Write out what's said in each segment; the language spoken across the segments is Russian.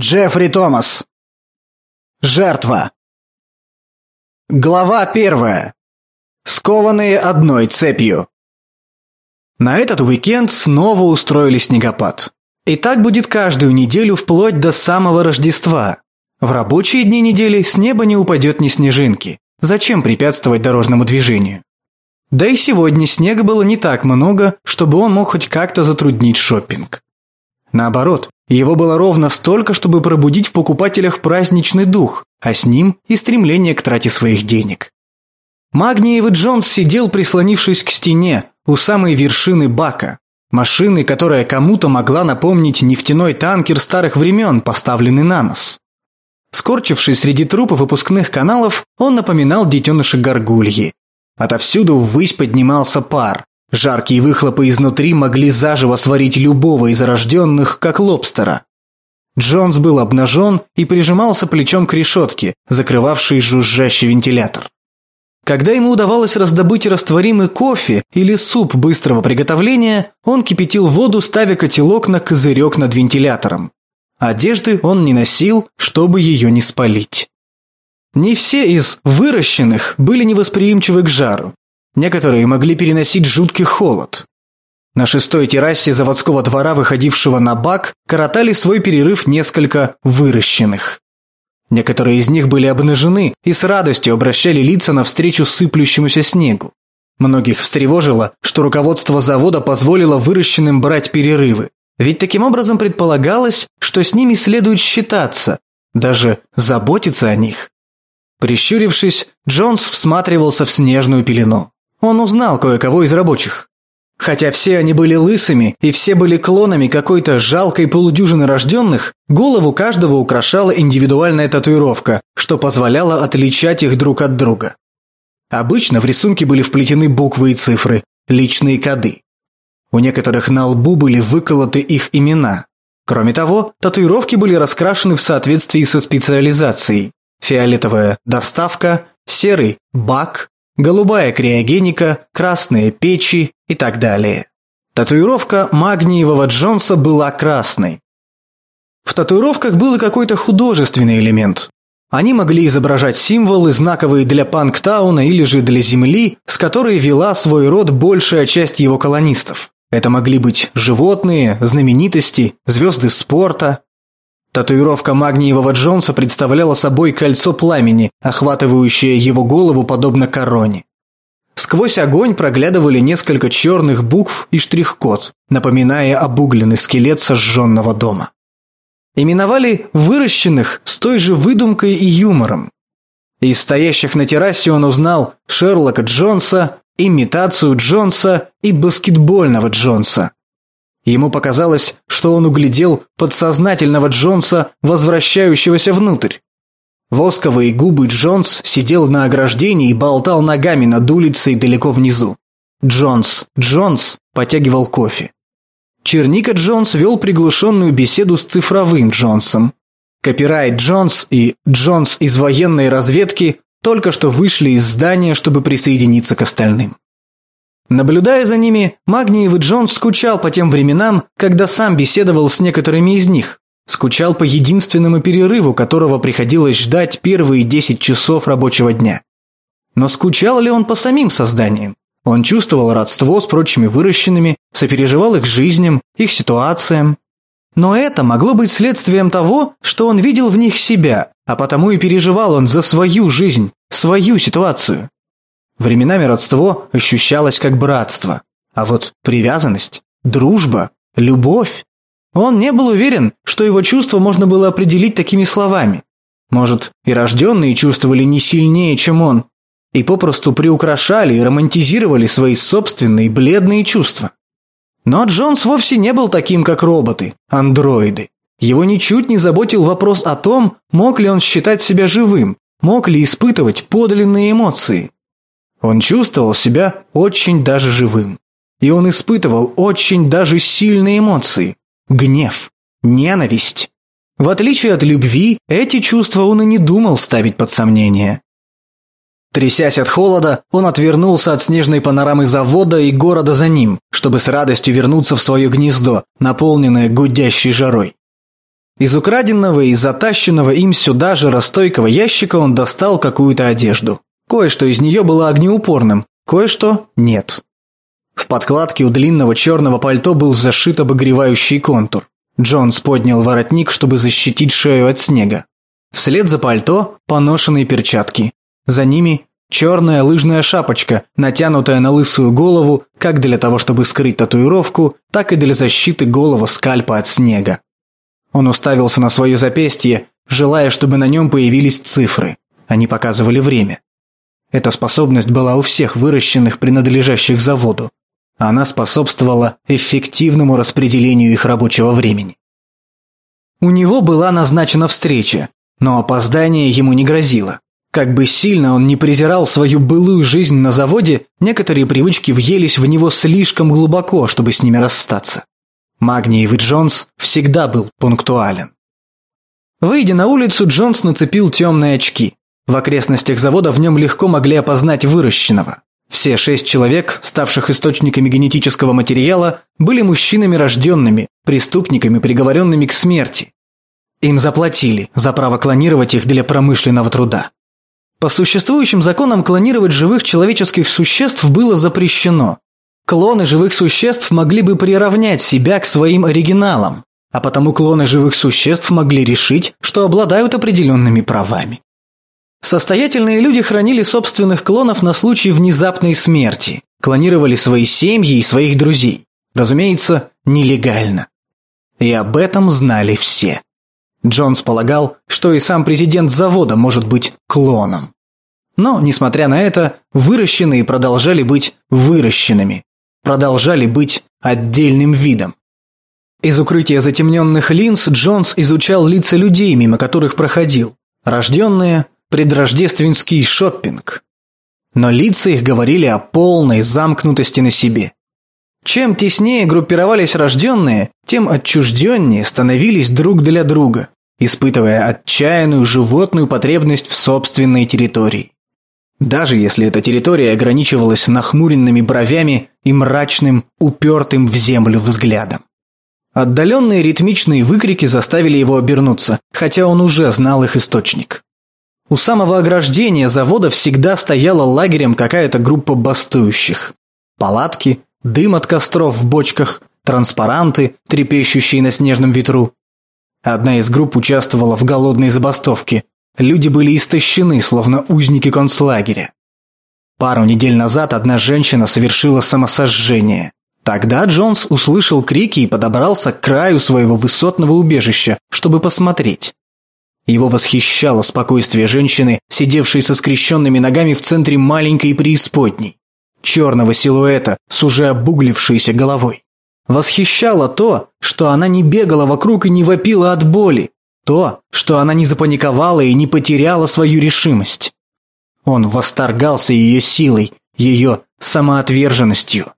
Джеффри Томас. Жертва. Глава первая. Скованные одной цепью. На этот уикенд снова устроили снегопад. И так будет каждую неделю вплоть до самого Рождества. В рабочие дни недели с неба не упадет ни снежинки. Зачем препятствовать дорожному движению? Да и сегодня снега было не так много, чтобы он мог хоть как-то затруднить шопинг. Наоборот, его было ровно столько, чтобы пробудить в покупателях праздничный дух, а с ним и стремление к трате своих денег. Магниев Джонс сидел, прислонившись к стене, у самой вершины бака. Машины, которая кому-то могла напомнить нефтяной танкер старых времен, поставленный на нос. Скорчившись среди трупов выпускных каналов, он напоминал детеныша горгульи. Отовсюду ввысь поднимался пар. Жаркие выхлопы изнутри могли заживо сварить любого из рожденных, как лобстера. Джонс был обнажен и прижимался плечом к решетке, закрывавшей жужжащий вентилятор. Когда ему удавалось раздобыть растворимый кофе или суп быстрого приготовления, он кипятил воду, ставя котелок на козырек над вентилятором. Одежды он не носил, чтобы ее не спалить. Не все из выращенных были невосприимчивы к жару. Некоторые могли переносить жуткий холод. На шестой террасе заводского двора, выходившего на бак, коротали свой перерыв несколько выращенных. Некоторые из них были обнажены и с радостью обращали лица навстречу сыплющемуся снегу. Многих встревожило, что руководство завода позволило выращенным брать перерывы. Ведь таким образом предполагалось, что с ними следует считаться, даже заботиться о них. Прищурившись, Джонс всматривался в снежную пелену. Он узнал кое-кого из рабочих. Хотя все они были лысыми и все были клонами какой-то жалкой полудюжины рожденных, голову каждого украшала индивидуальная татуировка, что позволяло отличать их друг от друга. Обычно в рисунке были вплетены буквы и цифры, личные коды. У некоторых на лбу были выколоты их имена. Кроме того, татуировки были раскрашены в соответствии со специализацией. Фиолетовая – доставка, серый – бак, голубая криогеника, красные печи и так далее. Татуировка магниевого Джонса была красной. В татуировках был и какой-то художественный элемент. Они могли изображать символы, знаковые для Панктауна или же для Земли, с которой вела свой род большая часть его колонистов. Это могли быть животные, знаменитости, звезды спорта. Татуировка магниевого Джонса представляла собой кольцо пламени, охватывающее его голову подобно короне. Сквозь огонь проглядывали несколько черных букв и штрих-код, напоминая обугленный скелет сожженного дома. Именовали выращенных с той же выдумкой и юмором. Из стоящих на террасе он узнал Шерлока Джонса, имитацию Джонса и баскетбольного Джонса. Ему показалось, что он углядел подсознательного Джонса, возвращающегося внутрь. Восковые губы Джонс сидел на ограждении и болтал ногами над улицей далеко внизу. Джонс, Джонс потягивал кофе. Черника Джонс вел приглушенную беседу с цифровым Джонсом. Копирайт Джонс и Джонс из военной разведки только что вышли из здания, чтобы присоединиться к остальным. Наблюдая за ними, Магниев и Джонс скучал по тем временам, когда сам беседовал с некоторыми из них. Скучал по единственному перерыву, которого приходилось ждать первые 10 часов рабочего дня. Но скучал ли он по самим созданиям? Он чувствовал родство с прочими выращенными, сопереживал их жизням, их ситуациям. Но это могло быть следствием того, что он видел в них себя, а потому и переживал он за свою жизнь, свою ситуацию. Временами родство ощущалось как братство, а вот привязанность, дружба, любовь. Он не был уверен, что его чувства можно было определить такими словами. Может, и рожденные чувствовали не сильнее, чем он, и попросту приукрашали и романтизировали свои собственные бледные чувства. Но Джонс вовсе не был таким, как роботы, андроиды. Его ничуть не заботил вопрос о том, мог ли он считать себя живым, мог ли испытывать подлинные эмоции. Он чувствовал себя очень даже живым. И он испытывал очень даже сильные эмоции. Гнев, ненависть. В отличие от любви, эти чувства он и не думал ставить под сомнение. Трясясь от холода, он отвернулся от снежной панорамы завода и города за ним, чтобы с радостью вернуться в свое гнездо, наполненное гудящей жарой. Из украденного и затащенного им сюда же расстойкого ящика он достал какую-то одежду. Кое-что из нее было огнеупорным, кое-что нет. В подкладке у длинного черного пальто был зашит обогревающий контур. Джонс поднял воротник, чтобы защитить шею от снега. Вслед за пальто поношенные перчатки. За ними черная лыжная шапочка, натянутая на лысую голову, как для того, чтобы скрыть татуировку, так и для защиты голого скальпа от снега. Он уставился на свое запястье, желая, чтобы на нем появились цифры. Они показывали время. Эта способность была у всех выращенных, принадлежащих заводу. Она способствовала эффективному распределению их рабочего времени. У него была назначена встреча, но опоздание ему не грозило. Как бы сильно он не презирал свою былую жизнь на заводе, некоторые привычки въелись в него слишком глубоко, чтобы с ними расстаться. Магниев и Джонс всегда был пунктуален. Выйдя на улицу, Джонс нацепил темные очки. В окрестностях завода в нем легко могли опознать выращенного. Все шесть человек, ставших источниками генетического материала, были мужчинами рожденными, преступниками, приговоренными к смерти. Им заплатили за право клонировать их для промышленного труда. По существующим законам клонировать живых человеческих существ было запрещено, Клоны живых существ могли бы приравнять себя к своим оригиналам, а потому клоны живых существ могли решить, что обладают определенными правами. Состоятельные люди хранили собственных клонов на случай внезапной смерти, клонировали свои семьи и своих друзей. Разумеется, нелегально. И об этом знали все. Джонс полагал, что и сам президент завода может быть клоном. Но, несмотря на это, выращенные продолжали быть выращенными, продолжали быть отдельным видом. Из укрытия затемненных линз Джонс изучал лица людей, мимо которых проходил. Рожденные, предрождественский шоппинг. Но лица их говорили о полной замкнутости на себе. Чем теснее группировались рожденные, тем отчужденнее становились друг для друга, испытывая отчаянную животную потребность в собственной территории даже если эта территория ограничивалась нахмуренными бровями и мрачным, упертым в землю взглядом. Отдаленные ритмичные выкрики заставили его обернуться, хотя он уже знал их источник. У самого ограждения завода всегда стояла лагерем какая-то группа бастующих. Палатки, дым от костров в бочках, транспаранты, трепещущие на снежном ветру. Одна из групп участвовала в голодной забастовке, Люди были истощены, словно узники концлагеря. Пару недель назад одна женщина совершила самосожжение. Тогда Джонс услышал крики и подобрался к краю своего высотного убежища, чтобы посмотреть. Его восхищало спокойствие женщины, сидевшей со скрещенными ногами в центре маленькой преисподней. Черного силуэта с уже обуглившейся головой. Восхищало то, что она не бегала вокруг и не вопила от боли, то, что она не запаниковала и не потеряла свою решимость. Он восторгался ее силой, ее самоотверженностью.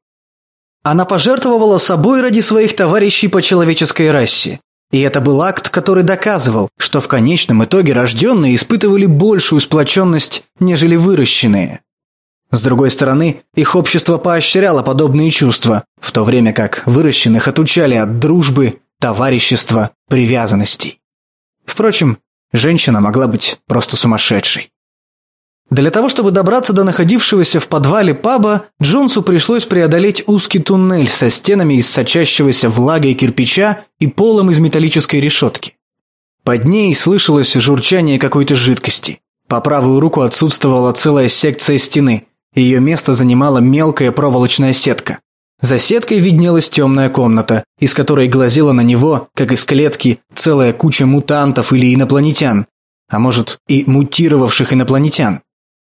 Она пожертвовала собой ради своих товарищей по человеческой расе. И это был акт, который доказывал, что в конечном итоге рожденные испытывали большую сплоченность, нежели выращенные. С другой стороны, их общество поощряло подобные чувства, в то время как выращенных отучали от дружбы, товарищества, привязанностей. Впрочем, женщина могла быть просто сумасшедшей. Для того, чтобы добраться до находившегося в подвале паба, Джонсу пришлось преодолеть узкий туннель со стенами из сочащегося влагой кирпича и полом из металлической решетки. Под ней слышалось журчание какой-то жидкости. По правую руку отсутствовала целая секция стены. Ее место занимала мелкая проволочная сетка. За сеткой виднелась темная комната, из которой глазела на него, как из клетки, целая куча мутантов или инопланетян, а может и мутировавших инопланетян.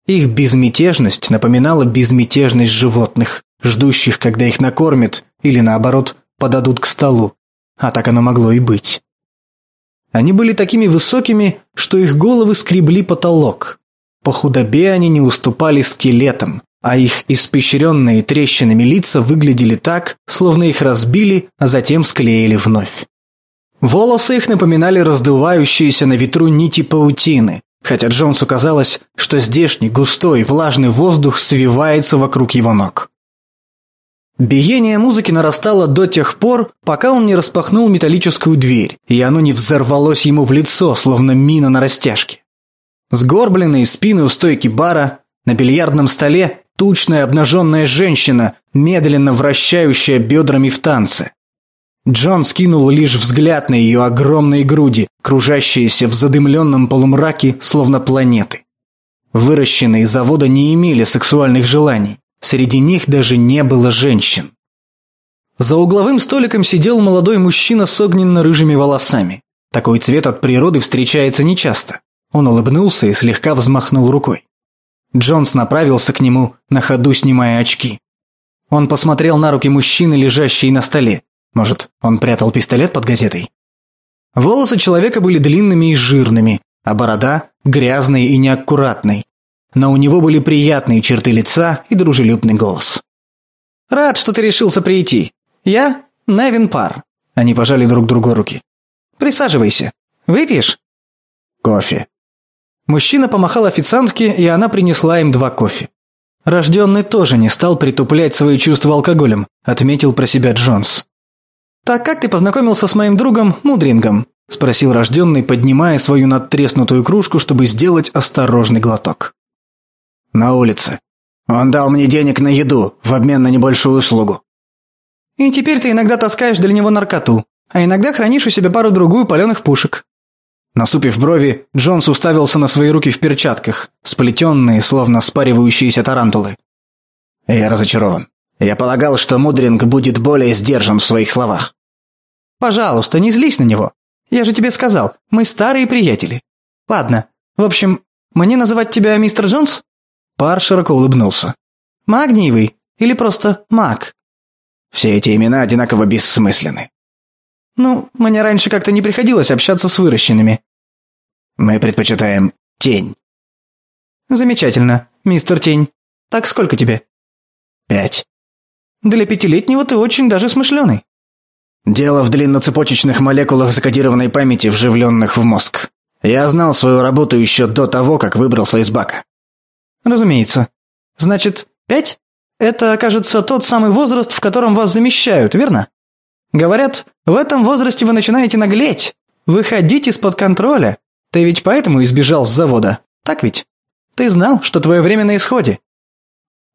Их безмятежность напоминала безмятежность животных, ждущих, когда их накормят или, наоборот, подадут к столу. А так оно могло и быть. Они были такими высокими, что их головы скребли потолок. По худобе они не уступали скелетам, а их испещренные трещинами лица выглядели так, словно их разбили, а затем склеили вновь. Волосы их напоминали раздувающиеся на ветру нити паутины, хотя Джонсу казалось, что здешний густой влажный воздух свивается вокруг его ног. Биение музыки нарастало до тех пор, пока он не распахнул металлическую дверь, и оно не взорвалось ему в лицо, словно мина на растяжке. Сгорбленные спины у стойки бара, на бильярдном столе тучная обнаженная женщина, медленно вращающая бедрами в танце. Джон скинул лишь взгляд на ее огромные груди, кружащиеся в задымленном полумраке, словно планеты. Выращенные завода не имели сексуальных желаний. Среди них даже не было женщин. За угловым столиком сидел молодой мужчина с огненно-рыжими волосами. Такой цвет от природы встречается нечасто. Он улыбнулся и слегка взмахнул рукой. Джонс направился к нему, на ходу снимая очки. Он посмотрел на руки мужчины, лежащие на столе. Может, он прятал пистолет под газетой? Волосы человека были длинными и жирными, а борода – грязной и неаккуратной но у него были приятные черты лица и дружелюбный голос. «Рад, что ты решился прийти. Я Невин Пар». Они пожали друг другу руки. «Присаживайся. Выпьешь?» «Кофе». Мужчина помахал официантке, и она принесла им два кофе. Рожденный тоже не стал притуплять свои чувства алкоголем, отметил про себя Джонс. «Так как ты познакомился с моим другом Мудрингом?» – спросил рожденный, поднимая свою надтреснутую кружку, чтобы сделать осторожный глоток. На улице. Он дал мне денег на еду в обмен на небольшую услугу. И теперь ты иногда таскаешь для него наркоту, а иногда хранишь у себя пару-другую паленых пушек. Насупив брови, Джонс уставился на свои руки в перчатках, сплетенные, словно спаривающиеся тарантулы. Я разочарован. Я полагал, что Мудринг будет более сдержан в своих словах. Пожалуйста, не злись на него. Я же тебе сказал, мы старые приятели. Ладно, в общем, мне называть тебя мистер Джонс? Пар широко улыбнулся. «Магниевый? Или просто маг?» Все эти имена одинаково бессмысленны. «Ну, мне раньше как-то не приходилось общаться с выращенными». «Мы предпочитаем тень». «Замечательно, мистер Тень. Так сколько тебе?» «Пять». «Для пятилетнего ты очень даже смышленый». «Дело в длинноцепочечных молекулах закодированной памяти, вживленных в мозг. Я знал свою работу еще до того, как выбрался из бака. Разумеется. Значит, пять? Это, кажется, тот самый возраст, в котором вас замещают, верно? Говорят, в этом возрасте вы начинаете наглеть, выходить из-под контроля. Ты ведь поэтому избежал с завода, так ведь? Ты знал, что твое время на исходе?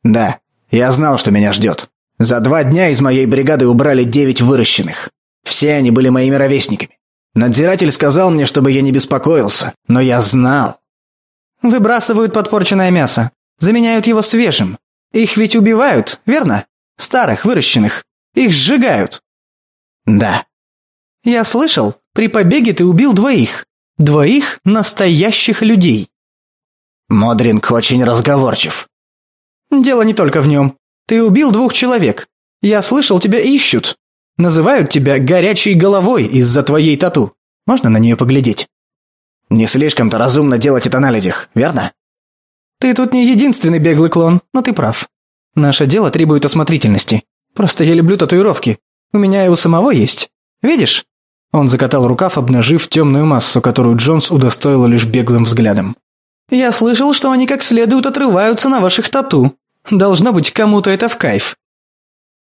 Да, я знал, что меня ждет. За два дня из моей бригады убрали девять выращенных. Все они были моими ровесниками. Надзиратель сказал мне, чтобы я не беспокоился, но я знал. Выбрасывают подпорченное мясо, заменяют его свежим. Их ведь убивают, верно? Старых, выращенных. Их сжигают. Да. Я слышал, при побеге ты убил двоих. Двоих настоящих людей. Модринг очень разговорчив. Дело не только в нем. Ты убил двух человек. Я слышал, тебя ищут. Называют тебя горячей головой из-за твоей тату. Можно на нее поглядеть? Не слишком-то разумно делать это на людях, верно? Ты тут не единственный беглый клон, но ты прав. Наше дело требует осмотрительности. Просто я люблю татуировки. У меня и у самого есть. Видишь? Он закатал рукав, обнажив темную массу, которую Джонс удостоила лишь беглым взглядом. «Я слышал, что они как следует отрываются на ваших тату. Должно быть, кому-то это в кайф».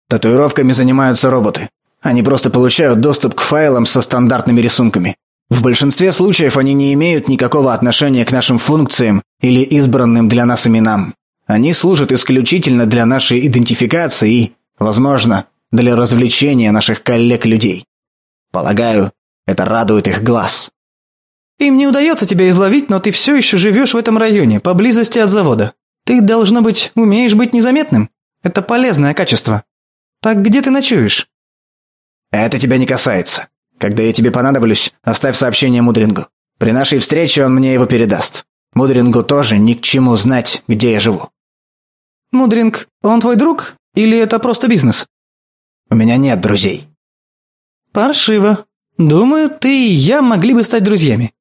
Татуировками занимаются роботы. Они просто получают доступ к файлам со стандартными рисунками. В большинстве случаев они не имеют никакого отношения к нашим функциям или избранным для нас именам. Они служат исключительно для нашей идентификации и, возможно, для развлечения наших коллег-людей. Полагаю, это радует их глаз. Им не удается тебя изловить, но ты все еще живешь в этом районе, поблизости от завода. Ты, должно быть, умеешь быть незаметным. Это полезное качество. Так где ты ночуешь? Это тебя не касается. Когда я тебе понадоблюсь, оставь сообщение Мудрингу. При нашей встрече он мне его передаст. Мудрингу тоже ни к чему знать, где я живу». «Мудринг, он твой друг? Или это просто бизнес?» «У меня нет друзей». «Паршиво. Думаю, ты и я могли бы стать друзьями».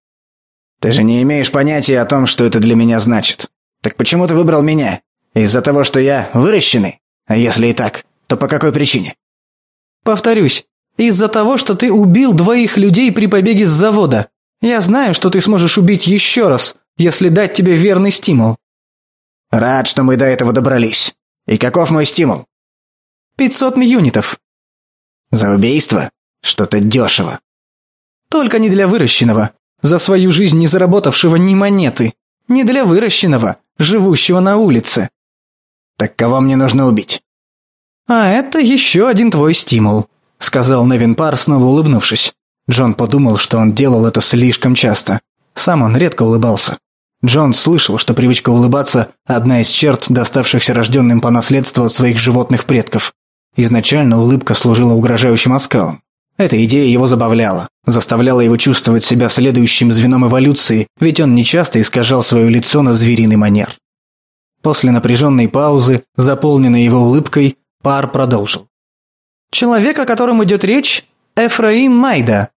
«Ты же не имеешь понятия о том, что это для меня значит. Так почему ты выбрал меня? Из-за того, что я выращенный? А если и так, то по какой причине?» «Повторюсь, из-за того, что ты убил двоих людей при побеге с завода. Я знаю, что ты сможешь убить еще раз, если дать тебе верный стимул». «Рад, что мы до этого добрались. И каков мой стимул?» Пятьсот юнитов». «За убийство? Что-то дешево». «Только не для выращенного, за свою жизнь не заработавшего ни монеты. Не для выращенного, живущего на улице». «Так кого мне нужно убить?» «А это еще один твой стимул», — сказал Невин Пар, снова улыбнувшись. Джон подумал, что он делал это слишком часто. Сам он редко улыбался. Джон слышал, что привычка улыбаться – одна из черт, доставшихся рожденным по наследству от своих животных предков. Изначально улыбка служила угрожающим оскалом. Эта идея его забавляла, заставляла его чувствовать себя следующим звеном эволюции, ведь он нечасто искажал свое лицо на звериный манер. После напряженной паузы, заполненной его улыбкой, Пар продолжил. «Человек, о котором идет речь, Эфраим Майда».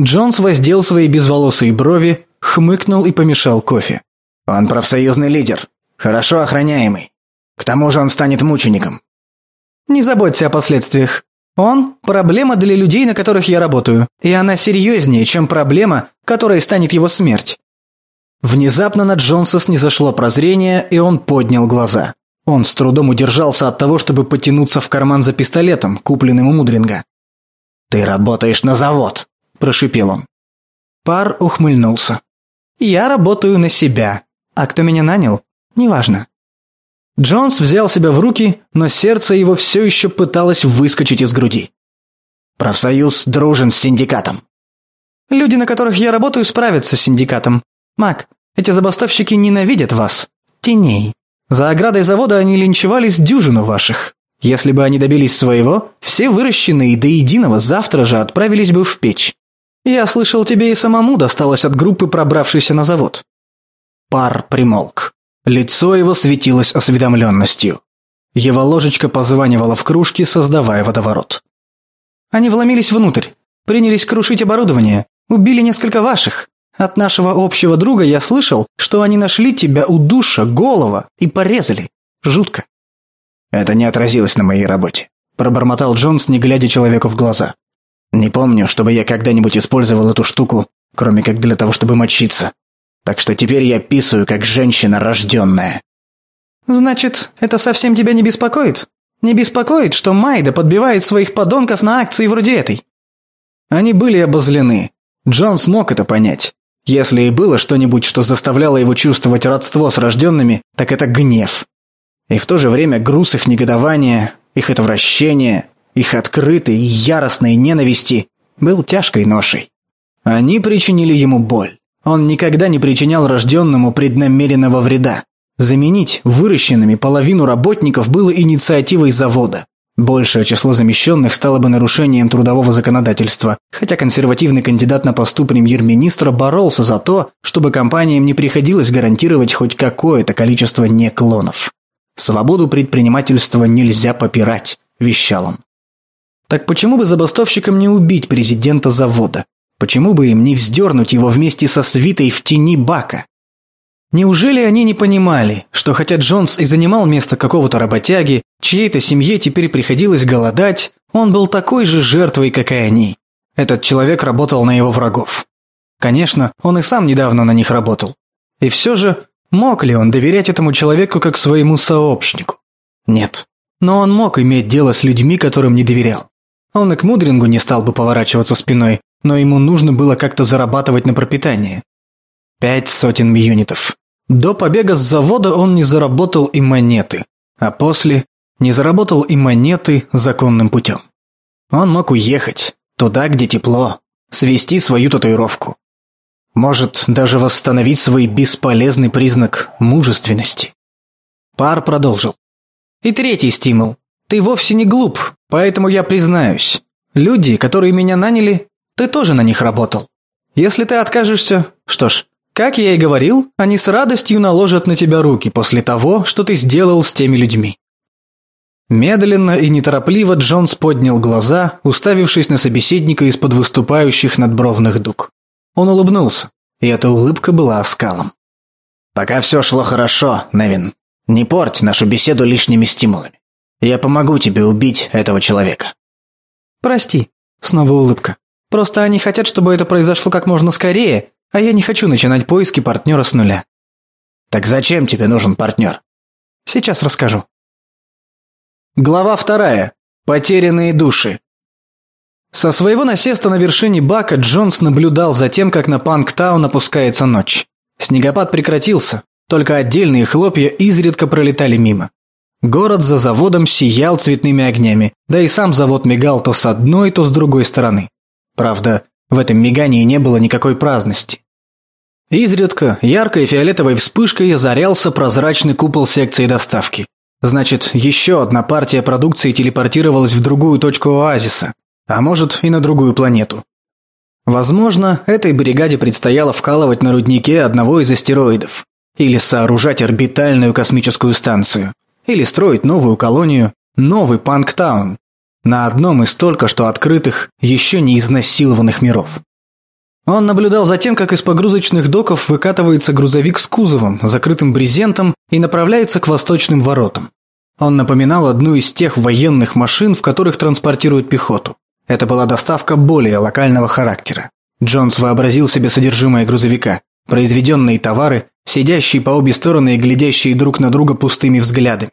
Джонс воздел свои безволосые брови, хмыкнул и помешал кофе. «Он профсоюзный лидер, хорошо охраняемый. К тому же он станет мучеником». «Не заботься о последствиях. Он – проблема для людей, на которых я работаю, и она серьезнее, чем проблема, которой станет его смерть». Внезапно на Джонса снизошло прозрение, и он поднял глаза. Он с трудом удержался от того, чтобы потянуться в карман за пистолетом, купленным у Мудринга. «Ты работаешь на завод», – прошипел он. Пар ухмыльнулся. «Я работаю на себя, а кто меня нанял, неважно». Джонс взял себя в руки, но сердце его все еще пыталось выскочить из груди. «Профсоюз дружен с синдикатом». «Люди, на которых я работаю, справятся с синдикатом. Мак, эти забастовщики ненавидят вас. Теней. За оградой завода они линчевали с дюжину ваших. Если бы они добились своего, все выращенные до единого завтра же отправились бы в печь. Я слышал, тебе и самому досталось от группы, пробравшейся на завод». Пар примолк. Лицо его светилось осведомленностью. Его ложечка позванивала в кружке, создавая водоворот. «Они вломились внутрь, принялись крушить оборудование, убили несколько ваших. От нашего общего друга я слышал, что они нашли тебя у душа голова и порезали. Жутко». «Это не отразилось на моей работе», – пробормотал Джонс, не глядя человеку в глаза. «Не помню, чтобы я когда-нибудь использовал эту штуку, кроме как для того, чтобы мочиться. Так что теперь я писаю, как женщина рожденная». «Значит, это совсем тебя не беспокоит? Не беспокоит, что Майда подбивает своих подонков на акции вроде этой?» Они были обозлены. Джон смог это понять. Если и было что-нибудь, что заставляло его чувствовать родство с рожденными, так это гнев. И в то же время груз их негодования, их отвращения, их открытой и яростной ненависти был тяжкой ношей. Они причинили ему боль. Он никогда не причинял рожденному преднамеренного вреда. Заменить выращенными половину работников было инициативой завода. Большее число замещенных стало бы нарушением трудового законодательства, хотя консервативный кандидат на посту премьер-министра боролся за то, чтобы компаниям не приходилось гарантировать хоть какое-то количество неклонов. «Свободу предпринимательства нельзя попирать», – вещал он. Так почему бы забастовщикам не убить президента завода? Почему бы им не вздернуть его вместе со свитой в тени бака? Неужели они не понимали, что хотя Джонс и занимал место какого-то работяги, чьей-то семье теперь приходилось голодать, он был такой же жертвой, как и они. Этот человек работал на его врагов. Конечно, он и сам недавно на них работал. И все же, мог ли он доверять этому человеку как своему сообщнику? Нет. Но он мог иметь дело с людьми, которым не доверял. Он и к Мудрингу не стал бы поворачиваться спиной, но ему нужно было как-то зарабатывать на пропитание. Пять сотен юнитов. До побега с завода он не заработал и монеты, а после не заработал и монеты законным путем. Он мог уехать, туда, где тепло, свести свою татуировку. Может, даже восстановить свой бесполезный признак мужественности. Пар продолжил. И третий стимул. Ты вовсе не глуп, поэтому я признаюсь. Люди, которые меня наняли, ты тоже на них работал. Если ты откажешься, что ж, как я и говорил, они с радостью наложат на тебя руки после того, что ты сделал с теми людьми. Медленно и неторопливо Джонс поднял глаза, уставившись на собеседника из-под выступающих надбровных дуг. Он улыбнулся, и эта улыбка была оскалом. «Пока все шло хорошо, Невин. Не порть нашу беседу лишними стимулами. Я помогу тебе убить этого человека». «Прости», — снова улыбка. «Просто они хотят, чтобы это произошло как можно скорее, а я не хочу начинать поиски партнера с нуля. Так зачем тебе нужен партнер? Сейчас расскажу. Глава вторая. Потерянные души. Со своего насеста на вершине бака Джонс наблюдал за тем, как на Панктаун опускается ночь. Снегопад прекратился, только отдельные хлопья изредка пролетали мимо. Город за заводом сиял цветными огнями, да и сам завод мигал то с одной, то с другой стороны. Правда, в этом мигании не было никакой праздности. Изредка яркой фиолетовой вспышкой озарялся прозрачный купол секции доставки. Значит, еще одна партия продукции телепортировалась в другую точку оазиса, а может и на другую планету. Возможно, этой бригаде предстояло вкалывать на руднике одного из астероидов, или сооружать орбитальную космическую станцию, или строить новую колонию, новый Панктаун, на одном из только что открытых, еще не изнасилованных миров. Он наблюдал за тем, как из погрузочных доков выкатывается грузовик с кузовом, закрытым брезентом и направляется к восточным воротам. Он напоминал одну из тех военных машин, в которых транспортируют пехоту. Это была доставка более локального характера. Джонс вообразил себе содержимое грузовика, произведенные товары, сидящие по обе стороны и глядящие друг на друга пустыми взглядами.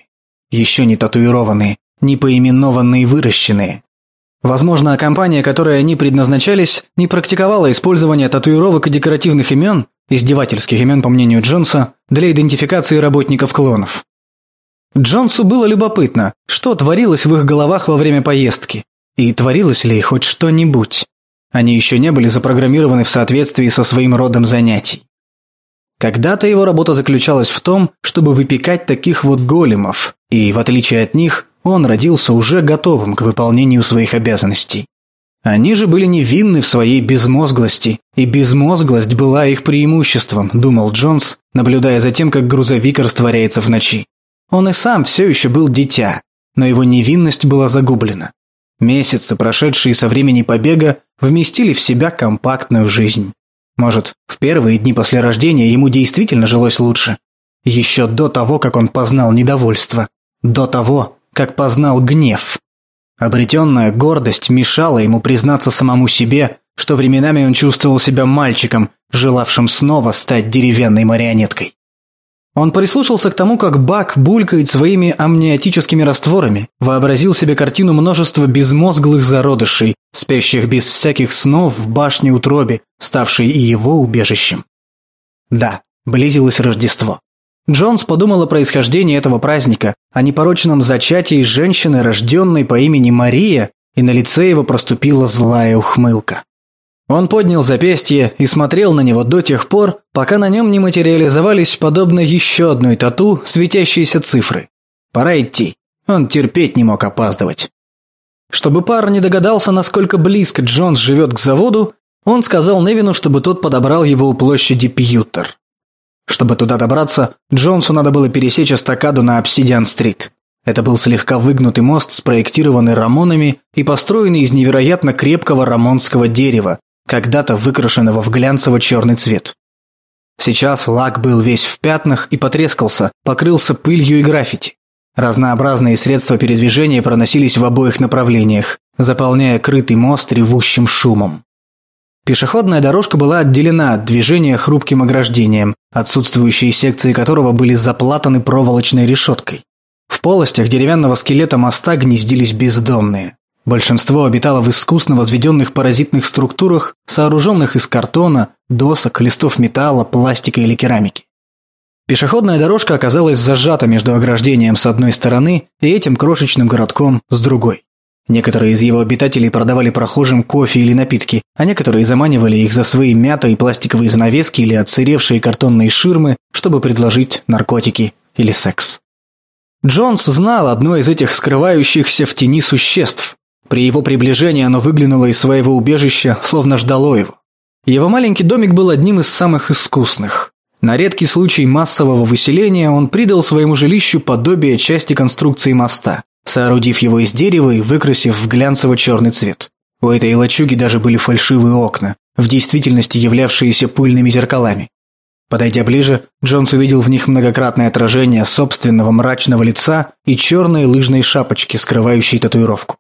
Еще не татуированные, не поименованные и выращенные. Возможно, компания, которой они предназначались, не практиковала использование татуировок и декоративных имен, издевательских имен, по мнению Джонса, для идентификации работников клонов. Джонсу было любопытно, что творилось в их головах во время поездки, и творилось ли хоть что-нибудь. Они еще не были запрограммированы в соответствии со своим родом занятий. Когда-то его работа заключалась в том, чтобы выпекать таких вот големов, и, в отличие от них, он родился уже готовым к выполнению своих обязанностей. Они же были невинны в своей безмозглости, и безмозглость была их преимуществом, думал Джонс, наблюдая за тем, как грузовик растворяется в ночи. Он и сам все еще был дитя, но его невинность была загублена. Месяцы, прошедшие со времени побега, вместили в себя компактную жизнь. Может, в первые дни после рождения ему действительно жилось лучше. Еще до того, как он познал недовольство. До того, как познал гнев. Обретенная гордость мешала ему признаться самому себе, что временами он чувствовал себя мальчиком, желавшим снова стать деревянной марионеткой. Он прислушался к тому, как Бак булькает своими амниотическими растворами, вообразил себе картину множества безмозглых зародышей, спящих без всяких снов в башне утробе, ставшей и его убежищем. Да, близилось Рождество. Джонс подумал о происхождении этого праздника, о непорочном зачатии женщины, рожденной по имени Мария, и на лице его проступила злая ухмылка. Он поднял запястье и смотрел на него до тех пор, пока на нем не материализовались подобно еще одной тату светящиеся цифры. Пора идти. Он терпеть не мог опаздывать. Чтобы пар не догадался, насколько близко Джонс живет к заводу, он сказал Невину, чтобы тот подобрал его у площади Пьютер. Чтобы туда добраться, Джонсу надо было пересечь эстакаду на Обсидиан-стрит. Это был слегка выгнутый мост, спроектированный Рамонами и построенный из невероятно крепкого рамонского дерева, когда-то выкрашенного в глянцево-черный цвет. Сейчас лак был весь в пятнах и потрескался, покрылся пылью и граффити. Разнообразные средства передвижения проносились в обоих направлениях, заполняя крытый мост ревущим шумом. Пешеходная дорожка была отделена от движения хрупким ограждением, отсутствующие секции которого были заплатаны проволочной решеткой. В полостях деревянного скелета моста гнездились бездомные. Большинство обитало в искусно возведенных паразитных структурах, сооруженных из картона, досок, листов металла, пластика или керамики. Пешеходная дорожка оказалась зажата между ограждением с одной стороны и этим крошечным городком с другой. Некоторые из его обитателей продавали прохожим кофе или напитки, а некоторые заманивали их за свои мятые пластиковые занавески или отсыревшие картонные ширмы, чтобы предложить наркотики или секс. Джонс знал одно из этих скрывающихся в тени существ, при его приближении оно выглянуло из своего убежища, словно ждало его. Его маленький домик был одним из самых искусных. На редкий случай массового выселения он придал своему жилищу подобие части конструкции моста, соорудив его из дерева и выкрасив в глянцево-черный цвет. У этой лачуги даже были фальшивые окна, в действительности являвшиеся пыльными зеркалами. Подойдя ближе, Джонс увидел в них многократное отражение собственного мрачного лица и черной лыжной шапочки, скрывающей татуировку.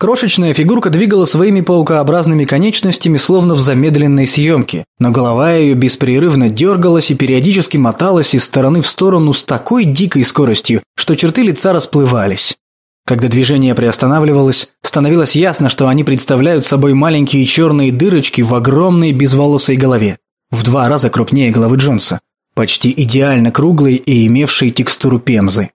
Крошечная фигурка двигала своими паукообразными конечностями словно в замедленной съемке, но голова ее беспрерывно дергалась и периодически моталась из стороны в сторону с такой дикой скоростью, что черты лица расплывались. Когда движение приостанавливалось, становилось ясно, что они представляют собой маленькие черные дырочки в огромной безволосой голове, в два раза крупнее головы Джонса, почти идеально круглой и имевшей текстуру пемзы.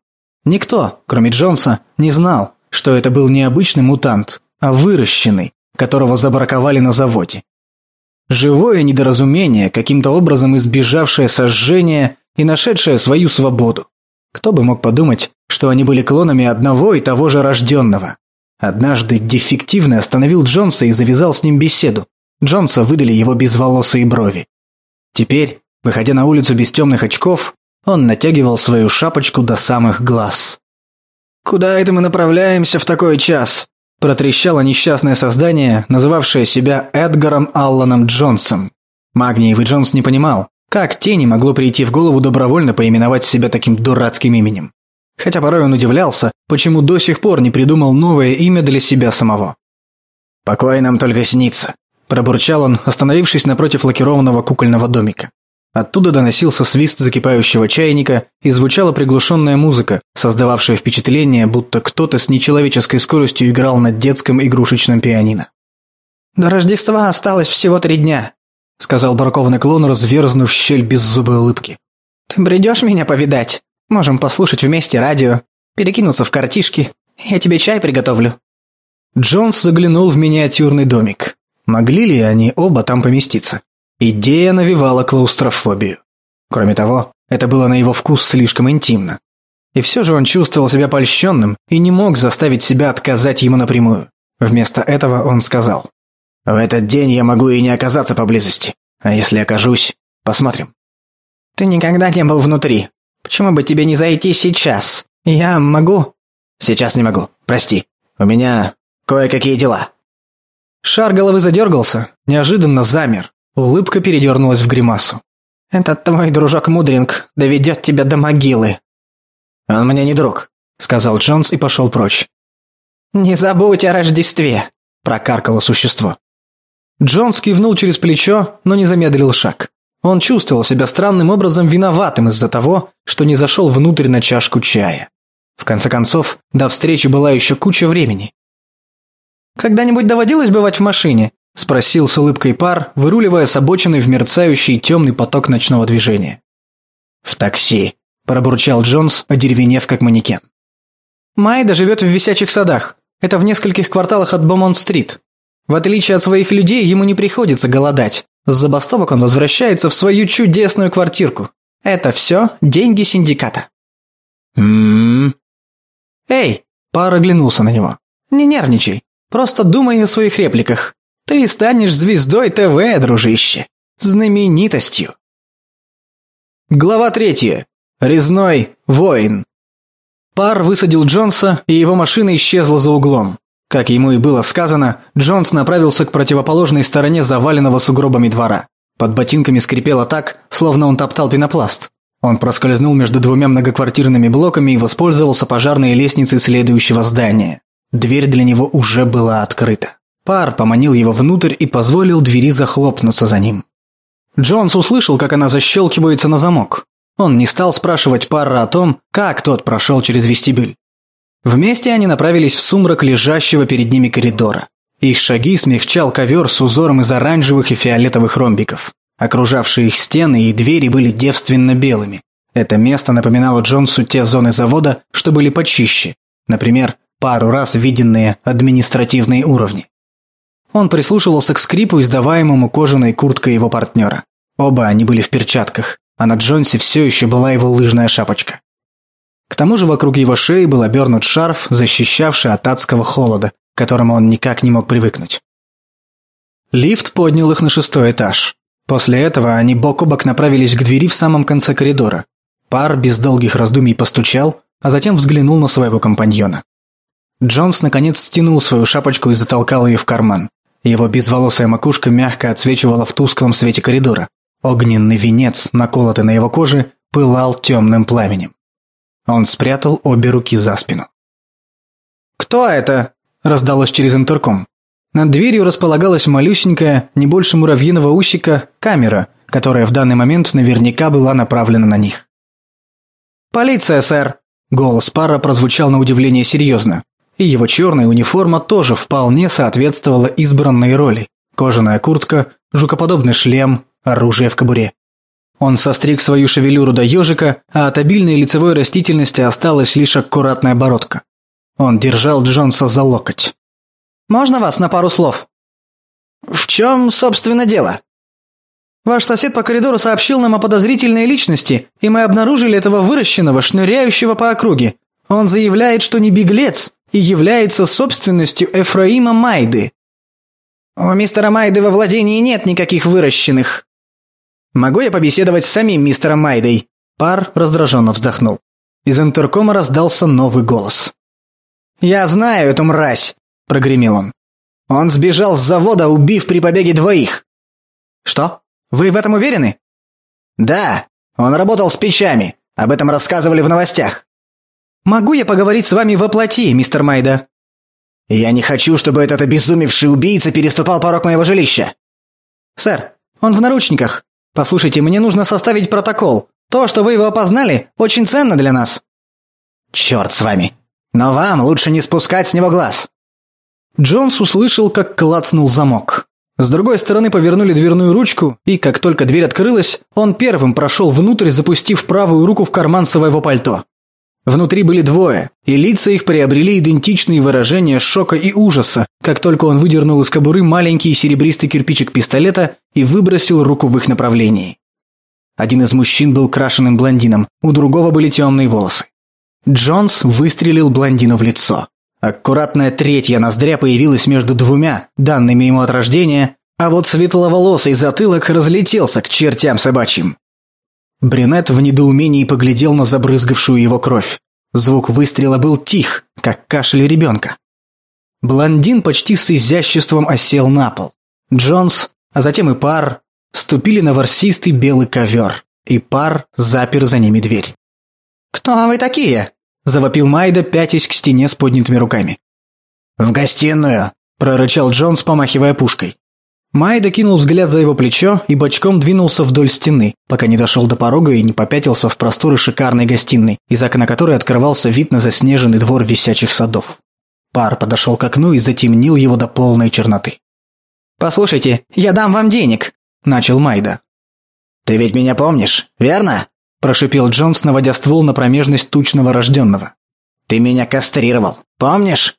Никто, кроме Джонса, не знал, что это был не обычный мутант, а выращенный, которого забраковали на заводе. Живое недоразумение, каким-то образом избежавшее сожжения и нашедшее свою свободу. Кто бы мог подумать, что они были клонами одного и того же рожденного. Однажды дефективный остановил Джонса и завязал с ним беседу. Джонса выдали его безволосые брови. Теперь, выходя на улицу без темных очков, он натягивал свою шапочку до самых глаз. «Куда это мы направляемся в такой час?» протрещало несчастное создание, называвшее себя Эдгаром Алланом Джонсом. Магниевый Джонс не понимал, как тени могло прийти в голову добровольно поименовать себя таким дурацким именем. Хотя порой он удивлялся, почему до сих пор не придумал новое имя для себя самого. «Покой нам только снится», – пробурчал он, остановившись напротив лакированного кукольного домика. Оттуда доносился свист закипающего чайника и звучала приглушенная музыка, создававшая впечатление, будто кто-то с нечеловеческой скоростью играл на детском игрушечном пианино. «До Рождества осталось всего три дня», — сказал бракованный клон, разверзнув щель беззубой улыбки. «Ты придешь меня повидать? Можем послушать вместе радио, перекинуться в картишки. Я тебе чай приготовлю». Джонс заглянул в миниатюрный домик. Могли ли они оба там поместиться? Идея навевала клаустрофобию. Кроме того, это было на его вкус слишком интимно. И все же он чувствовал себя польщенным и не мог заставить себя отказать ему напрямую. Вместо этого он сказал. В этот день я могу и не оказаться поблизости. А если окажусь, посмотрим. Ты никогда не был внутри. Почему бы тебе не зайти сейчас? Я могу? Сейчас не могу. Прости. У меня кое-какие дела. Шар головы задергался, неожиданно замер. Улыбка передернулась в гримасу. «Этот твой дружок Мудринг доведет тебя до могилы». «Он мне не друг», — сказал Джонс и пошел прочь. «Не забудь о Рождестве», — прокаркало существо. Джонс кивнул через плечо, но не замедлил шаг. Он чувствовал себя странным образом виноватым из-за того, что не зашел внутрь на чашку чая. В конце концов, до встречи была еще куча времени. «Когда-нибудь доводилось бывать в машине?» – спросил с улыбкой пар, выруливая с обочины в мерцающий темный поток ночного движения. «В такси», – пробурчал Джонс, одеревенев как манекен. «Майда живет в висячих садах. Это в нескольких кварталах от Бомонт-стрит. В отличие от своих людей, ему не приходится голодать. С забастовок он возвращается в свою чудесную квартирку. Это все деньги синдиката». «М-м-м». «Эй!» – пар оглянулся на него. «Не нервничай. Просто думай о своих репликах. Ты станешь звездой ТВ, дружище. Знаменитостью. Глава третья. Резной воин. Пар высадил Джонса, и его машина исчезла за углом. Как ему и было сказано, Джонс направился к противоположной стороне заваленного сугробами двора. Под ботинками скрипело так, словно он топтал пенопласт. Он проскользнул между двумя многоквартирными блоками и воспользовался пожарной лестницей следующего здания. Дверь для него уже была открыта. Пар поманил его внутрь и позволил двери захлопнуться за ним. Джонс услышал, как она защелкивается на замок. Он не стал спрашивать Парра о том, как тот прошел через вестибюль. Вместе они направились в сумрак лежащего перед ними коридора. Их шаги смягчал ковер с узором из оранжевых и фиолетовых ромбиков. Окружавшие их стены и двери были девственно белыми. Это место напоминало Джонсу те зоны завода, что были почище. Например, пару раз виденные административные уровни. Он прислушивался к скрипу, издаваемому кожаной курткой его партнера. Оба они были в перчатках, а на Джонсе все еще была его лыжная шапочка. К тому же вокруг его шеи был обернут шарф, защищавший от адского холода, к которому он никак не мог привыкнуть. Лифт поднял их на шестой этаж. После этого они бок о бок направились к двери в самом конце коридора. Пар без долгих раздумий постучал, а затем взглянул на своего компаньона. Джонс наконец стянул свою шапочку и затолкал ее в карман. Его безволосая макушка мягко отсвечивала в тусклом свете коридора. Огненный венец, наколотый на его коже, пылал темным пламенем. Он спрятал обе руки за спину. «Кто это?» – раздалось через интерком. Над дверью располагалась малюсенькая, не больше муравьиного усика, камера, которая в данный момент наверняка была направлена на них. «Полиция, сэр!» Голос пара прозвучал на удивление серьезно. И его черная униформа тоже вполне соответствовала избранной роли. Кожаная куртка, жукоподобный шлем, оружие в кобуре. Он состриг свою шевелюру до ежика, а от обильной лицевой растительности осталась лишь аккуратная бородка. Он держал Джонса за локоть. «Можно вас на пару слов?» «В чем, собственно, дело?» Ваш сосед по коридору сообщил нам о подозрительной личности, и мы обнаружили этого выращенного, шныряющего по округе. Он заявляет, что не беглец и является собственностью Эфраима Майды. У мистера Майды во владении нет никаких выращенных. Могу я побеседовать с самим мистером Майдой? Пар раздраженно вздохнул. Из интеркома раздался новый голос. «Я знаю эту мразь!» – прогремел он. «Он сбежал с завода, убив при побеге двоих!» «Что?» Вы в этом уверены? Да, он работал с печами. Об этом рассказывали в новостях. Могу я поговорить с вами во плоти, мистер Майда? Я не хочу, чтобы этот обезумевший убийца переступал порог моего жилища. Сэр, он в наручниках. Послушайте, мне нужно составить протокол. То, что вы его опознали, очень ценно для нас. Черт с вами. Но вам лучше не спускать с него глаз. Джонс услышал, как клацнул замок. С другой стороны повернули дверную ручку, и как только дверь открылась, он первым прошел внутрь, запустив правую руку в карман своего пальто. Внутри были двое, и лица их приобрели идентичные выражения шока и ужаса, как только он выдернул из кобуры маленький серебристый кирпичик пистолета и выбросил руку в их направлении. Один из мужчин был крашеным блондином, у другого были темные волосы. Джонс выстрелил блондину в лицо. Аккуратная третья ноздря появилась между двумя, данными ему от рождения, а вот светловолосый затылок разлетелся к чертям собачьим. Брюнет в недоумении поглядел на забрызгавшую его кровь. Звук выстрела был тих, как кашель ребенка. Блондин почти с изяществом осел на пол. Джонс, а затем и пар, ступили на ворсистый белый ковер, и пар запер за ними дверь. «Кто вы такие?» – завопил Майда, пятясь к стене с поднятыми руками. «В гостиную!» – прорычал Джонс, помахивая пушкой. Майда кинул взгляд за его плечо и бочком двинулся вдоль стены, пока не дошел до порога и не попятился в просторы шикарной гостиной, из окна которой открывался вид на заснеженный двор висячих садов. Пар подошел к окну и затемнил его до полной черноты. «Послушайте, я дам вам денег», – начал Майда. «Ты ведь меня помнишь, верно?» прошипел Джонс, наводя ствол на промежность тучного рожденного. «Ты меня кастрировал, помнишь?»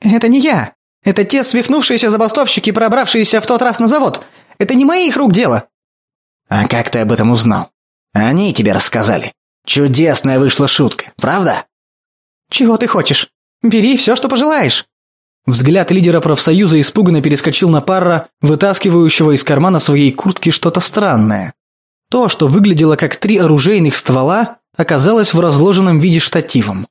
«Это не я. Это те свихнувшиеся забастовщики, пробравшиеся в тот раз на завод. Это не моих рук дело». «А как ты об этом узнал? Они тебе рассказали. Чудесная вышла шутка, правда?» «Чего ты хочешь? Бери все, что пожелаешь». Взгляд лидера профсоюза испуганно перескочил на Парра, вытаскивающего из кармана своей куртки что-то странное. То, что выглядело как три оружейных ствола, оказалось в разложенном виде штативом.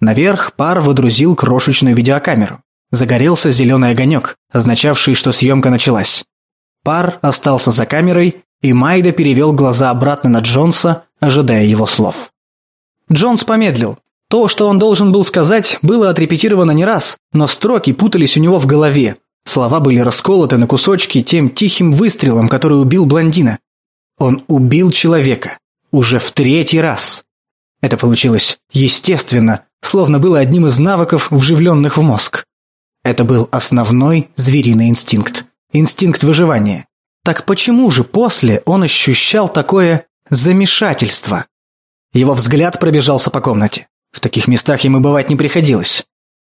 Наверх пар водрузил крошечную видеокамеру. Загорелся зеленый огонек, означавший, что съемка началась. Пар остался за камерой, и Майда перевел глаза обратно на Джонса, ожидая его слов. Джонс помедлил. То, что он должен был сказать, было отрепетировано не раз, но строки путались у него в голове. Слова были расколоты на кусочки тем тихим выстрелом, который убил блондина. Он убил человека. Уже в третий раз. Это получилось естественно, словно было одним из навыков, вживленных в мозг. Это был основной звериный инстинкт. Инстинкт выживания. Так почему же после он ощущал такое замешательство? Его взгляд пробежался по комнате. В таких местах ему бывать не приходилось.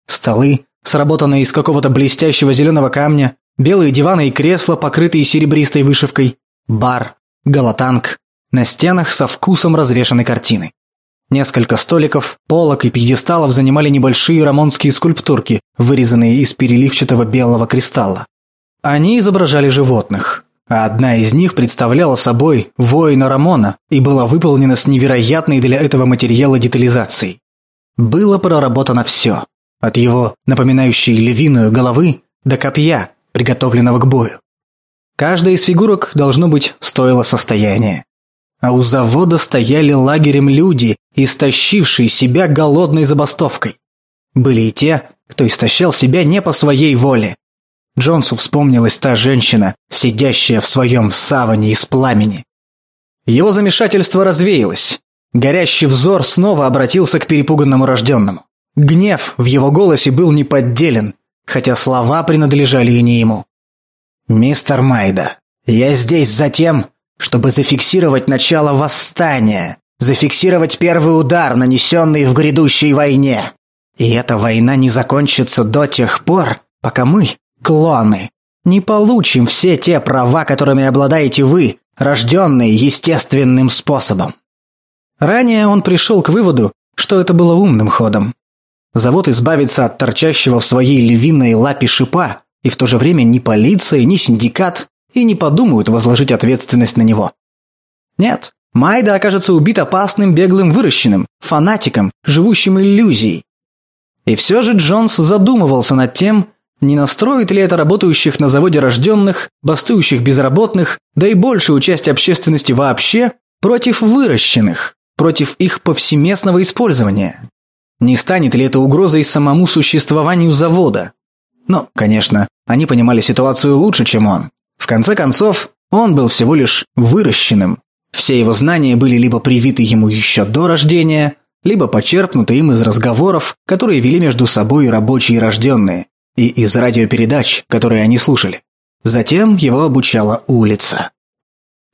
Столы, сработанные из какого-то блестящего зеленого камня, белые диваны и кресла, покрытые серебристой вышивкой, бар, Галатанг. На стенах со вкусом развешаны картины. Несколько столиков, полок и пьедесталов занимали небольшие рамонские скульптурки, вырезанные из переливчатого белого кристалла. Они изображали животных, а одна из них представляла собой воина Рамона и была выполнена с невероятной для этого материала детализацией. Было проработано все, от его напоминающей львиную головы до копья, приготовленного к бою. Каждая из фигурок, должно быть, стоила состояние. А у завода стояли лагерем люди, истощившие себя голодной забастовкой. Были и те, кто истощал себя не по своей воле. Джонсу вспомнилась та женщина, сидящая в своем саване из пламени. Его замешательство развеялось. Горящий взор снова обратился к перепуганному рожденному. Гнев в его голосе был неподделен, хотя слова принадлежали и не ему. «Мистер Майда, я здесь за тем, чтобы зафиксировать начало восстания, зафиксировать первый удар, нанесенный в грядущей войне. И эта война не закончится до тех пор, пока мы, клоны, не получим все те права, которыми обладаете вы, рожденные естественным способом. Ранее он пришел к выводу, что это было умным ходом. Завод избавится от торчащего в своей львиной лапе шипа, и в то же время ни полиция, ни синдикат и не подумают возложить ответственность на него. Нет, Майда окажется убит опасным беглым выращенным, фанатиком, живущим иллюзией. И все же Джонс задумывался над тем, не настроит ли это работающих на заводе рожденных, бастующих безработных, да и большую часть общественности вообще, против выращенных, против их повсеместного использования? Не станет ли это угрозой самому существованию завода? Но, конечно, они понимали ситуацию лучше, чем он. В конце концов, он был всего лишь выращенным. Все его знания были либо привиты ему еще до рождения, либо почерпнуты им из разговоров, которые вели между собой рабочие рожденные и из радиопередач, которые они слушали. Затем его обучала улица.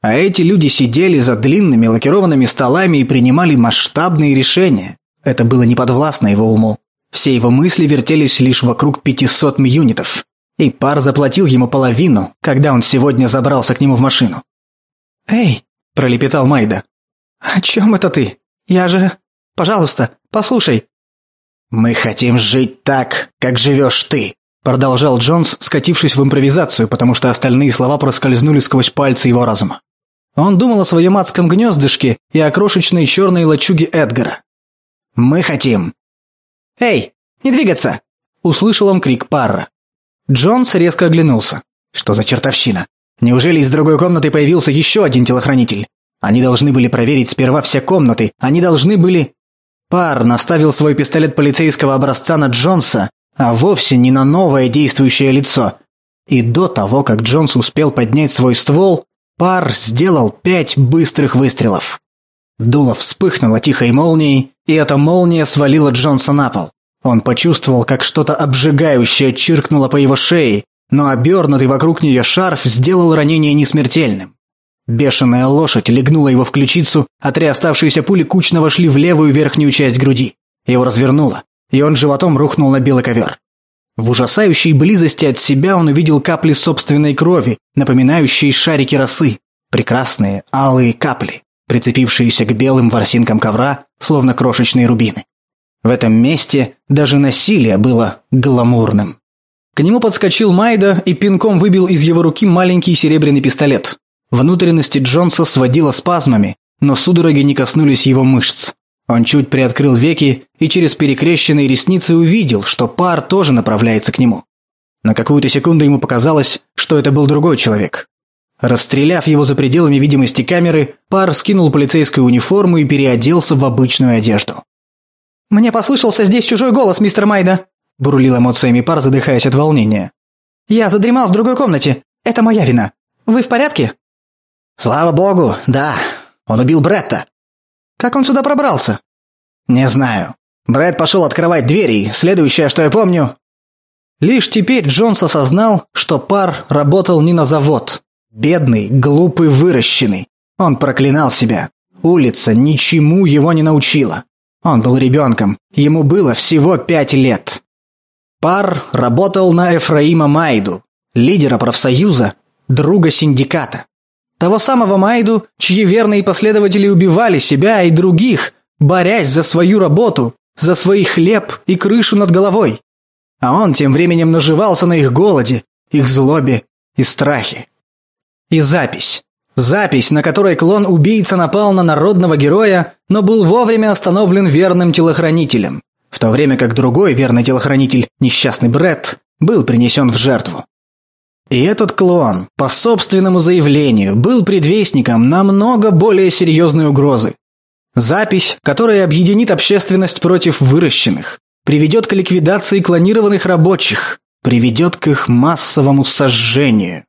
А эти люди сидели за длинными лакированными столами и принимали масштабные решения. Это было неподвластно его уму. Все его мысли вертелись лишь вокруг 500 мьюнитов. И пар заплатил ему половину, когда он сегодня забрался к нему в машину. «Эй!» – пролепетал Майда. «О чем это ты? Я же... Пожалуйста, послушай, «Мы хотим жить так, как живешь ты», – продолжал Джонс, скатившись в импровизацию, потому что остальные слова проскользнули сквозь пальцы его разума. Он думал о своем адском гнездышке и о крошечной черной лачуге Эдгара. «Мы хотим». «Эй, не двигаться!» – услышал он крик Парра. Джонс резко оглянулся. Что за чертовщина? Неужели из другой комнаты появился еще один телохранитель? Они должны были проверить сперва все комнаты, они должны были... Пар наставил свой пистолет полицейского образца на Джонса, а вовсе не на новое действующее лицо. И до того, как Джонс успел поднять свой ствол, Пар сделал пять быстрых выстрелов. Дуло вспыхнуло тихой молнией, и эта молния свалила Джонса на пол. Он почувствовал, как что-то обжигающее чиркнуло по его шее, но обернутый вокруг нее шарф сделал ранение несмертельным. Бешеная лошадь легнула его в ключицу, а три оставшиеся пули кучно вошли в левую верхнюю часть груди. Его развернуло, и он животом рухнул на белый ковер. В ужасающей близости от себя он увидел капли собственной крови, напоминающие шарики росы. Прекрасные алые капли, прицепившиеся к белым ворсинкам ковра, словно крошечные рубины. В этом месте даже насилие было гламурным. К нему подскочил Майда и пинком выбил из его руки маленький серебряный пистолет. Внутренности Джонса сводило спазмами, но судороги не коснулись его мышц. Он чуть приоткрыл веки и через перекрещенные ресницы увидел, что пар тоже направляется к нему. На какую-то секунду ему показалось, что это был другой человек. Расстреляв его за пределами видимости камеры, пар скинул полицейскую униформу и переоделся в обычную одежду. «Мне послышался здесь чужой голос, мистер Майда!» – бурлил эмоциями пар, задыхаясь от волнения. «Я задремал в другой комнате. Это моя вина. Вы в порядке?» «Слава богу, да. Он убил Бретта». «Как он сюда пробрался?» «Не знаю. Брэд пошел открывать двери, следующее, что я помню...» Лишь теперь Джонс осознал, что пар работал не на завод. Бедный, глупый, выращенный. Он проклинал себя. Улица ничему его не научила. Он был ребенком. Ему было всего пять лет. Пар работал на Эфраима Майду, лидера профсоюза, друга синдиката. Того самого Майду, чьи верные последователи убивали себя и других, борясь за свою работу, за свой хлеб и крышу над головой. А он тем временем наживался на их голоде, их злобе и страхе. И запись. Запись, на которой клон-убийца напал на народного героя, но был вовремя остановлен верным телохранителем, в то время как другой верный телохранитель, несчастный Бред, был принесен в жертву. И этот клон, по собственному заявлению, был предвестником намного более серьезной угрозы. Запись, которая объединит общественность против выращенных, приведет к ликвидации клонированных рабочих, приведет к их массовому сожжению.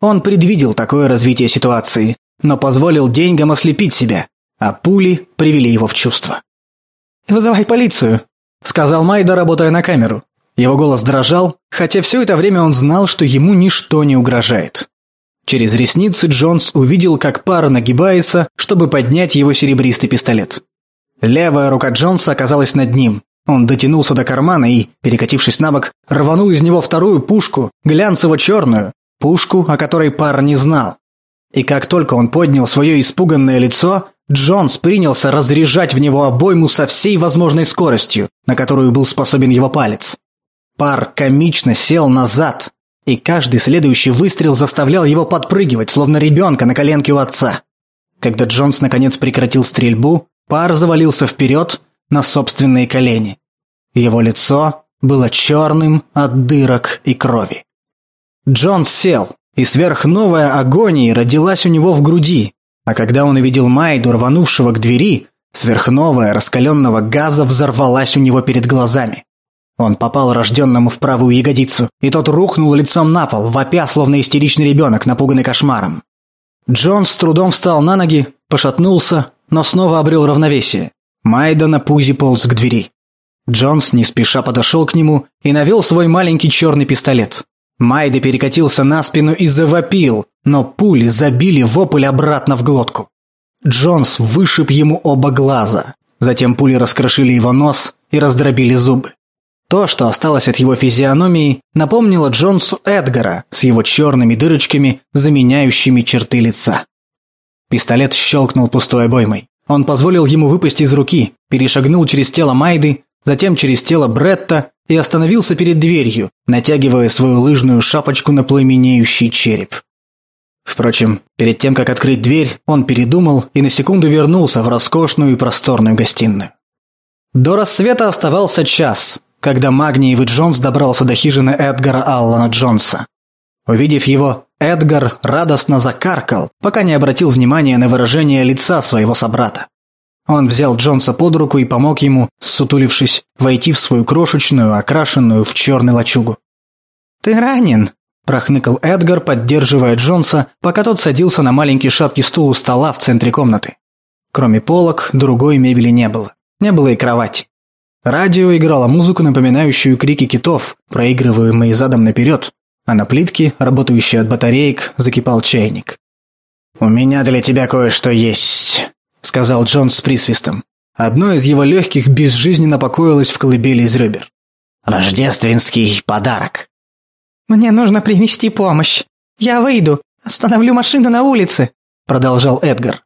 Он предвидел такое развитие ситуации, но позволил деньгам ослепить себя, а пули привели его в чувство. «Вызывай полицию!» — сказал Майда, работая на камеру. Его голос дрожал, хотя все это время он знал, что ему ничто не угрожает. Через ресницы Джонс увидел, как пара нагибается, чтобы поднять его серебристый пистолет. Левая рука Джонса оказалась над ним. Он дотянулся до кармана и, перекатившись на бок, рванул из него вторую пушку, глянцево-черную, пушку, о которой пар не знал. И как только он поднял свое испуганное лицо, Джонс принялся разряжать в него обойму со всей возможной скоростью, на которую был способен его палец. Пар комично сел назад, и каждый следующий выстрел заставлял его подпрыгивать, словно ребенка на коленке у отца. Когда Джонс наконец прекратил стрельбу, пар завалился вперед на собственные колени. Его лицо было черным от дырок и крови. Джонс сел, и сверхновая агония родилась у него в груди, а когда он увидел Майду, рванувшего к двери, сверхновая раскаленного газа взорвалась у него перед глазами. Он попал рожденному в правую ягодицу, и тот рухнул лицом на пол, вопя, словно истеричный ребенок, напуганный кошмаром. Джон с трудом встал на ноги, пошатнулся, но снова обрел равновесие. Майда на пузе полз к двери. Джонс не спеша подошел к нему и навел свой маленький черный пистолет. Майда перекатился на спину и завопил, но пули забили вопль обратно в глотку. Джонс вышиб ему оба глаза. Затем пули раскрошили его нос и раздробили зубы. То, что осталось от его физиономии, напомнило Джонсу Эдгара с его черными дырочками, заменяющими черты лица. Пистолет щелкнул пустой обоймой. Он позволил ему выпасть из руки, перешагнул через тело Майды, затем через тело Бретта и остановился перед дверью, натягивая свою лыжную шапочку на пламенеющий череп. Впрочем, перед тем, как открыть дверь, он передумал и на секунду вернулся в роскошную и просторную гостиную. До рассвета оставался час, когда Магниев и Джонс добрался до хижины Эдгара Аллана Джонса. Увидев его, Эдгар радостно закаркал, пока не обратил внимания на выражение лица своего собрата. Он взял Джонса под руку и помог ему, сутулившись, войти в свою крошечную, окрашенную в черный лачугу. «Ты ранен?» – прохныкал Эдгар, поддерживая Джонса, пока тот садился на маленький шаткий стул у стола в центре комнаты. Кроме полок, другой мебели не было. Не было и кровати. Радио играло музыку, напоминающую крики китов, проигрываемые задом наперед, а на плитке, работающей от батареек, закипал чайник. «У меня для тебя кое-что есть», — сказал Джон с присвистом. Одно из его легких безжизненно покоилось в колыбели из ребер. «Рождественский подарок». «Мне нужно принести помощь. Я выйду, остановлю машину на улице», — продолжал Эдгар.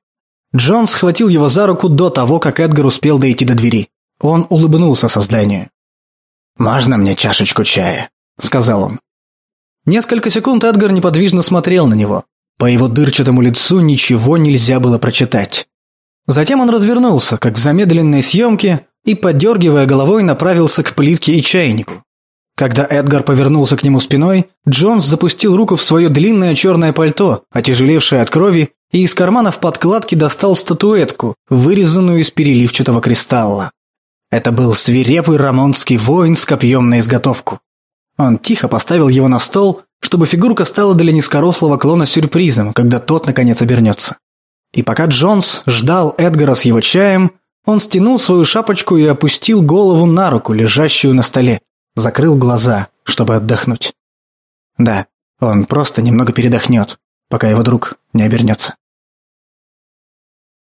Джон схватил его за руку до того, как Эдгар успел дойти до двери. Он улыбнулся созданию. «Можно мне чашечку чая?» – сказал он. Несколько секунд Эдгар неподвижно смотрел на него. По его дырчатому лицу ничего нельзя было прочитать. Затем он развернулся, как в замедленной съемке, и, подергивая головой, направился к плитке и чайнику. Когда Эдгар повернулся к нему спиной, Джонс запустил руку в свое длинное черное пальто, отяжелевшее от крови, и из кармана в подкладке достал статуэтку, вырезанную из переливчатого кристалла. Это был свирепый рамонский воин с копьем на изготовку. Он тихо поставил его на стол, чтобы фигурка стала для низкорослого клона сюрпризом, когда тот наконец обернется. И пока Джонс ждал Эдгара с его чаем, он стянул свою шапочку и опустил голову на руку, лежащую на столе, закрыл глаза, чтобы отдохнуть. Да, он просто немного передохнет, пока его друг не обернется.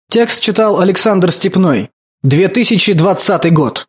Текст читал Александр Степной. 2020 год.